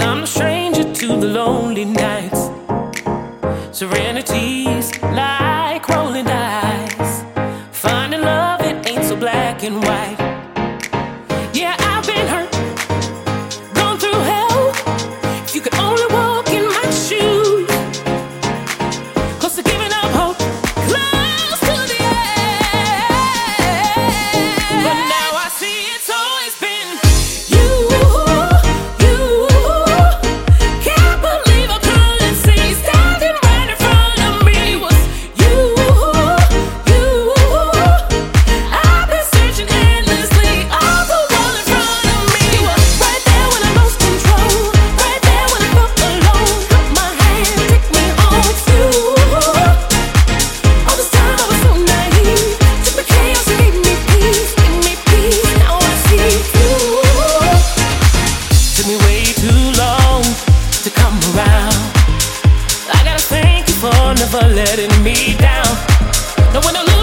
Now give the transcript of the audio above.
I'm a stranger to the lonely nights. Serenities like rolling dice. Finding love, it ain't so black and white. never letting me down. No, one.